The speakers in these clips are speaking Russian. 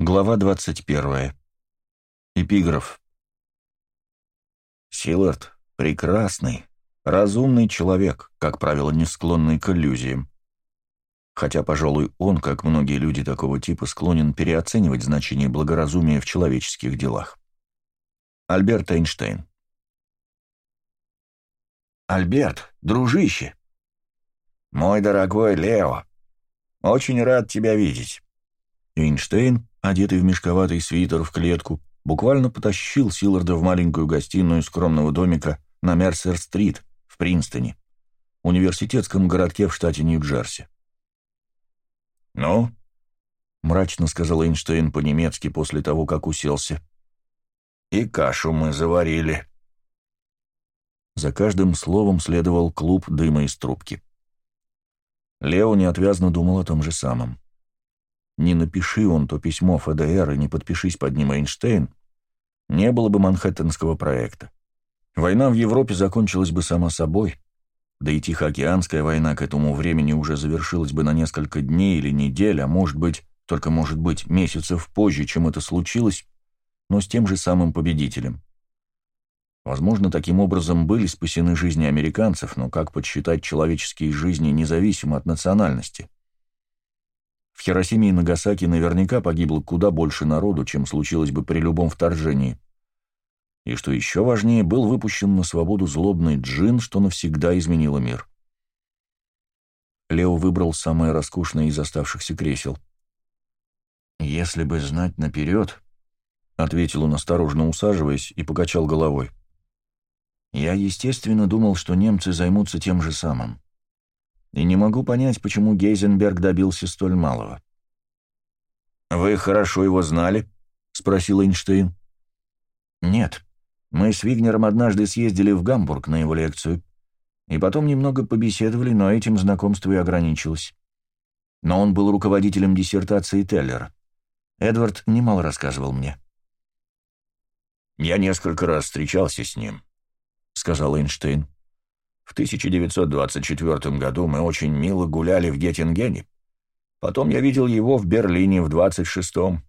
Глава 21. Эпиграф. Силард — прекрасный, разумный человек, как правило, не склонный к иллюзиям. Хотя, пожалуй, он, как многие люди такого типа, склонен переоценивать значение благоразумия в человеческих делах. Альберт Эйнштейн. «Альберт, дружище!» «Мой дорогой Лео, очень рад тебя видеть». Эйнштейн одетый в мешковатый свитер в клетку, буквально потащил Силарда в маленькую гостиную скромного домика на Мерсер-стрит в Принстоне, университетском городке в штате Нью-Джерси. «Ну?» — мрачно сказал Эйнштейн по-немецки после того, как уселся. «И кашу мы заварили». За каждым словом следовал клуб дыма из трубки. Лео неотвязно думал о том же самом. Не напиши он то письмо ФДР и не подпишись под ним Эйнштейн, не было бы Манхэттенского проекта. Война в Европе закончилась бы сама собой, да и Тихоокеанская война к этому времени уже завершилась бы на несколько дней или недель, а может быть, только может быть, месяцев позже, чем это случилось, но с тем же самым победителем. Возможно, таким образом были спасены жизни американцев, но как подсчитать человеческие жизни независимо от национальности? В Хиросиме и Нагасаки наверняка погибло куда больше народу, чем случилось бы при любом вторжении. И что еще важнее, был выпущен на свободу злобный джин, что навсегда изменило мир. Лео выбрал самое роскошное из оставшихся кресел. «Если бы знать наперед», — ответил он, осторожно усаживаясь, и покачал головой. «Я, естественно, думал, что немцы займутся тем же самым и не могу понять, почему Гейзенберг добился столь малого. «Вы хорошо его знали?» — спросил Эйнштейн. «Нет. Мы с Вигнером однажды съездили в Гамбург на его лекцию, и потом немного побеседовали, но этим знакомство и ограничилось. Но он был руководителем диссертации Теллера. Эдвард немало рассказывал мне». «Я несколько раз встречался с ним», — сказал Эйнштейн. В 1924 году мы очень мило гуляли в Геттингене. Потом я видел его в Берлине в 26-м.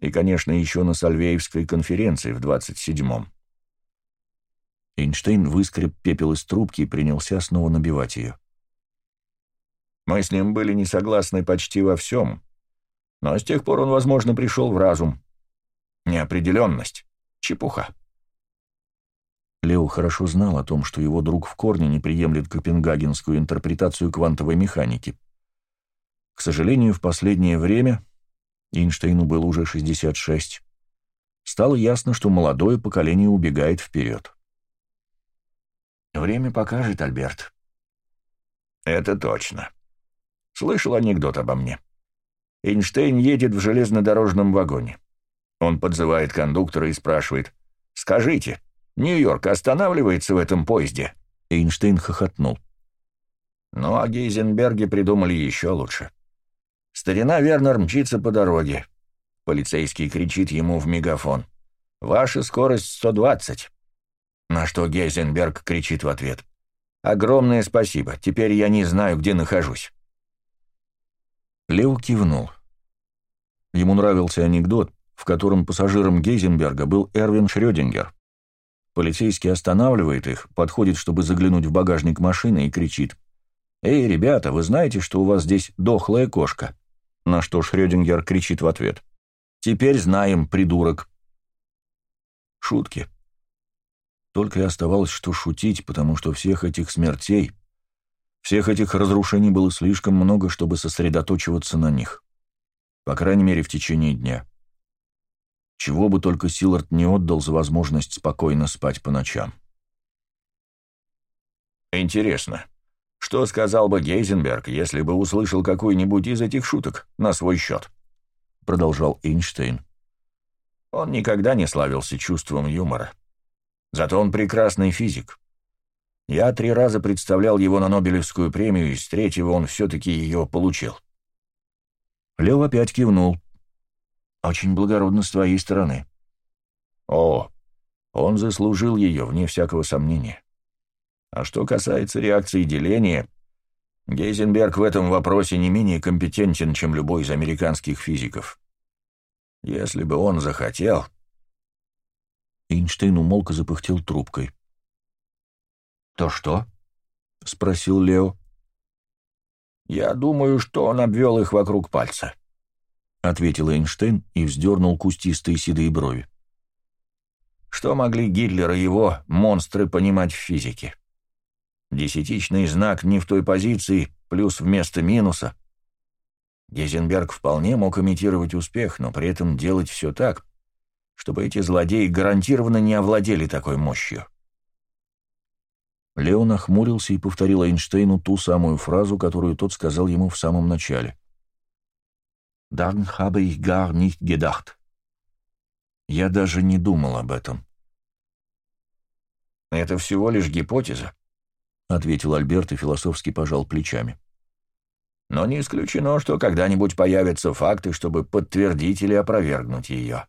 И, конечно, еще на Сальвеевской конференции в 27-м. Эйнштейн выскреб пепел из трубки и принялся снова набивать ее. Мы с ним были не согласны почти во всем. Но с тех пор он, возможно, пришел в разум. Неопределенность. Чепуха. Лео хорошо знал о том, что его друг в корне не приемлет копенгагенскую интерпретацию квантовой механики. К сожалению, в последнее время, Эйнштейну было уже 66, стало ясно, что молодое поколение убегает вперед. «Время покажет, Альберт». «Это точно. Слышал анекдот обо мне. Эйнштейн едет в железнодорожном вагоне. Он подзывает кондуктора и спрашивает, «Скажите, Нью-Йорк останавливается в этом поезде?» Эйнштейн хохотнул. Ну, а Гейзенберги придумали еще лучше. Старина Вернер мчится по дороге. Полицейский кричит ему в мегафон. «Ваша скорость 120». На что Гейзенберг кричит в ответ. «Огромное спасибо, теперь я не знаю, где нахожусь». Лео кивнул. Ему нравился анекдот, в котором пассажиром Гейзенберга был Эрвин Шрёдингер. Полицейский останавливает их, подходит, чтобы заглянуть в багажник машины и кричит. «Эй, ребята, вы знаете, что у вас здесь дохлая кошка?» На что Шрёдингер кричит в ответ. «Теперь знаем, придурок». Шутки. Только и оставалось, что шутить, потому что всех этих смертей, всех этих разрушений было слишком много, чтобы сосредоточиваться на них. По крайней мере, в течение дня. Чего бы только Силард не отдал за возможность спокойно спать по ночам. «Интересно, что сказал бы Гейзенберг, если бы услышал какую-нибудь из этих шуток на свой счет?» — продолжал Эйнштейн. Он никогда не славился чувством юмора. Зато он прекрасный физик. Я три раза представлял его на Нобелевскую премию, и с третьего он все-таки ее получил. Лев опять кивнул. Очень благородно с твоей стороны. О, он заслужил ее, вне всякого сомнения. А что касается реакции деления, Гейзенберг в этом вопросе не менее компетентен, чем любой из американских физиков. Если бы он захотел...» Эйнштейн умолк и запыхтел трубкой. «То что?» — спросил Лео. «Я думаю, что он обвел их вокруг пальца», — ответил Эйнштейн и вздернул кустистые седые брови. «Что могли Гитлер и его монстры понимать в физике? Десятичный знак не в той позиции, плюс вместо минуса. Гейзенберг вполне мог имитировать успех, но при этом делать все так, чтобы эти злодеи гарантированно не овладели такой мощью. Лео нахмурился и повторил Эйнштейну ту самую фразу, которую тот сказал ему в самом начале. «Dann habe ich gar nicht gedacht». Я даже не думал об этом. «Это всего лишь гипотеза», — ответил Альберт и философски пожал плечами. «Но не исключено, что когда-нибудь появятся факты, чтобы подтвердить или опровергнуть ее».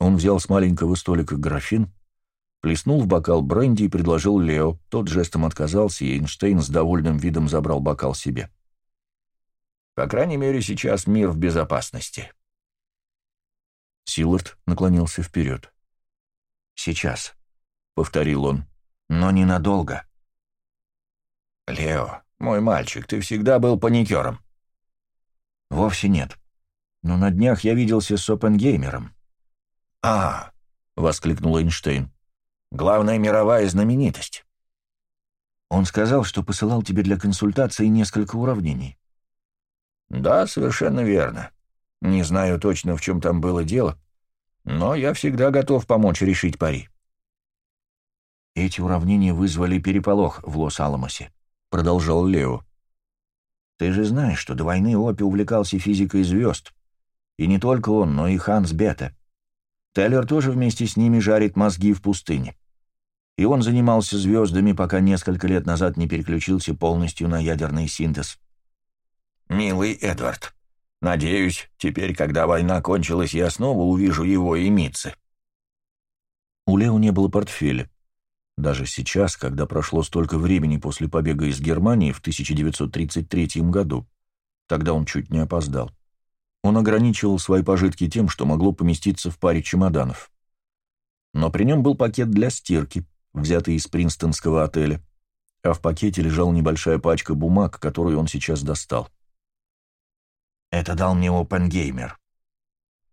Он взял с маленького столика графин, плеснул в бокал бренди и предложил Лео. Тот жестом отказался, и Эйнштейн с довольным видом забрал бокал себе. «По крайней мере, сейчас мир в безопасности». Силард наклонился вперед. «Сейчас», — повторил он, — «но ненадолго». «Лео, мой мальчик, ты всегда был паникером». «Вовсе нет. Но на днях я виделся с Опенгеймером». «А!» — воскликнул Эйнштейн. Главная мировая знаменитость. Он сказал, что посылал тебе для консультации несколько уравнений. Да, совершенно верно. Не знаю точно, в чем там было дело, но я всегда готов помочь решить пари. Эти уравнения вызвали переполох в Лос-Аламосе, продолжал Лео. Ты же знаешь, что до войны Опи увлекался физикой звезд. И не только он, но и Ханс Бета. Теллер тоже вместе с ними жарит мозги в пустыне и он занимался звездами, пока несколько лет назад не переключился полностью на ядерный синтез. «Милый Эдвард, надеюсь, теперь, когда война кончилась, я снова увижу его и Митцы». У Лео не было портфеля. Даже сейчас, когда прошло столько времени после побега из Германии в 1933 году, тогда он чуть не опоздал. Он ограничивал свои пожитки тем, что могло поместиться в паре чемоданов. Но при нем был пакет для стирки, взятый из принстонского отеля, а в пакете лежала небольшая пачка бумаг, которую он сейчас достал. Это дал мне Опенгеймер.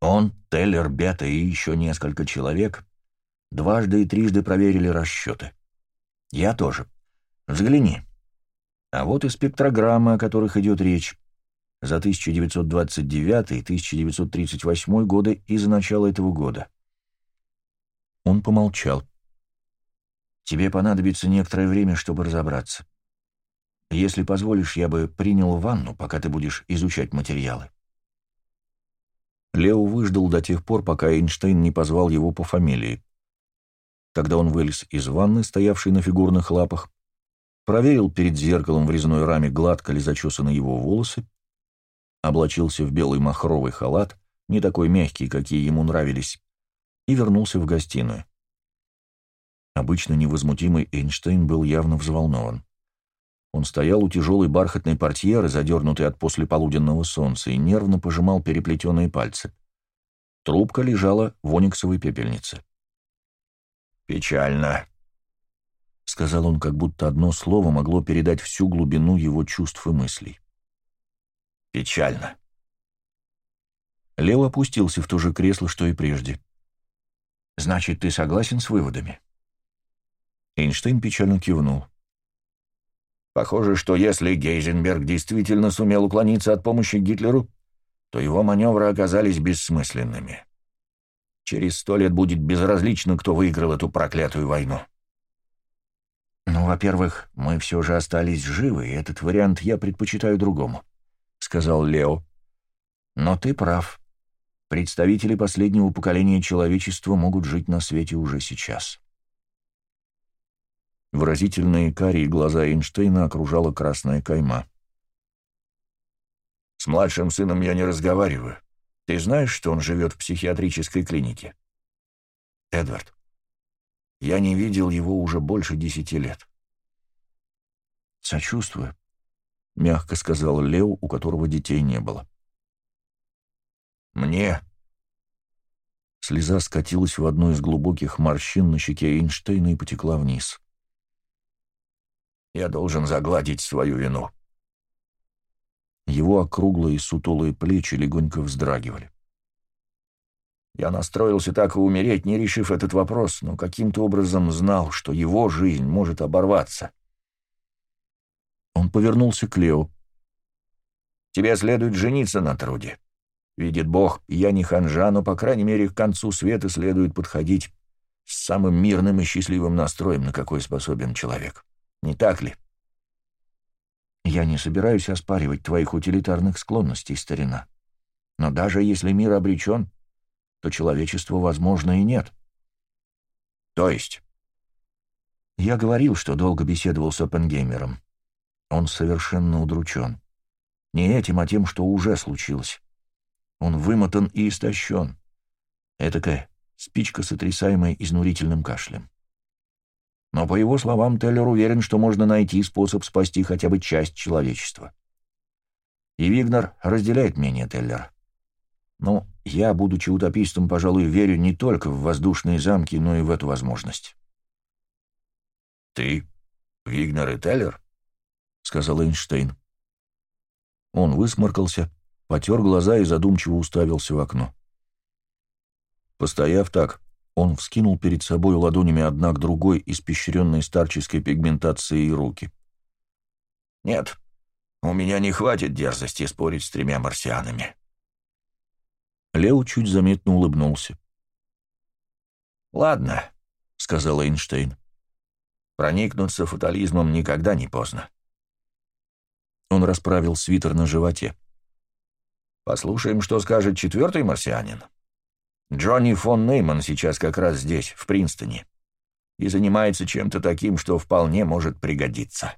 Он, Теллер, Бета и еще несколько человек дважды и трижды проверили расчеты. Я тоже. Взгляни. А вот и спектрограммы, о которых идет речь. За 1929 и 1938 годы и за начало этого года. Он помолчал. Тебе понадобится некоторое время, чтобы разобраться. Если позволишь, я бы принял ванну, пока ты будешь изучать материалы». Лео выждал до тех пор, пока Эйнштейн не позвал его по фамилии. Тогда он вылез из ванны, стоявшей на фигурных лапах, проверил перед зеркалом в резной раме, гладко ли зачесаны его волосы, облачился в белый махровый халат, не такой мягкий, какие ему нравились, и вернулся в гостиную. Обычно невозмутимый Эйнштейн был явно взволнован. Он стоял у тяжелой бархатной портьеры, задернутой от послеполуденного солнца, и нервно пожимал переплетенные пальцы. Трубка лежала в ониксовой пепельнице. «Печально», — сказал он, как будто одно слово могло передать всю глубину его чувств и мыслей. «Печально». Лео опустился в то же кресло, что и прежде. «Значит, ты согласен с выводами?» Эйнштейн печально кивнул. Похоже, что если Гейзенберг действительно сумел уклониться от помощи Гитлеру, то его маневры оказались бессмысленными. Через сто лет будет безразлично, кто выиграл эту проклятую войну. «Ну, во-первых, мы все же остались живы, и этот вариант я предпочитаю другому», — сказал Лео. «Но ты прав. Представители последнего поколения человечества могут жить на свете уже сейчас». Выразительные карие глаза Эйнштейна окружала красная кайма. «С младшим сыном я не разговариваю. Ты знаешь, что он живет в психиатрической клинике?» «Эдвард, я не видел его уже больше десяти лет». «Сочувствую», — мягко сказал Лео, у которого детей не было. Мне...» Слеза скатилась в одну из глубоких морщин на щеке Эйнштейна и потекла вниз. «Я должен загладить свою вину». Его округлые сутулые плечи легонько вздрагивали. Я настроился так и умереть, не решив этот вопрос, но каким-то образом знал, что его жизнь может оборваться. Он повернулся к Лео. «Тебе следует жениться на труде. Видит Бог, я не ханжа, но, по крайней мере, к концу света следует подходить с самым мирным и счастливым настроем, на какой способен человек. Не так ли?» «Я не собираюсь оспаривать твоих утилитарных склонностей, старина. Но даже если мир обречен, то человечеству, возможно, и нет. То есть? Я говорил, что долго беседовал с Оппенгеймером. Он совершенно удручен. Не этим, а тем, что уже случилось. Он вымотан и истощен. Этакая спичка, сотрясаемая изнурительным кашлем. Но, по его словам, Теллер уверен, что можно найти способ спасти хотя бы часть человечества. И Вигнер разделяет мнение Теллера. Ну, я, будучи утопистом, пожалуй, верю не только в воздушные замки, но и в эту возможность. «Ты Вигнер и Теллер?» — сказал Эйнштейн. Он высморкался, потер глаза и задумчиво уставился в окно. Постояв так, он вскинул перед собой ладонями одна к другой испещренные старческой пигментацией руки. «Нет, у меня не хватит дерзости спорить с тремя марсианами». Лео чуть заметно улыбнулся. «Ладно», — сказал Эйнштейн. «Проникнуться фатализмом никогда не поздно». Он расправил свитер на животе. «Послушаем, что скажет четвертый марсианин. Джонни фон Нейман сейчас как раз здесь, в Принстоне, и занимается чем-то таким, что вполне может пригодиться».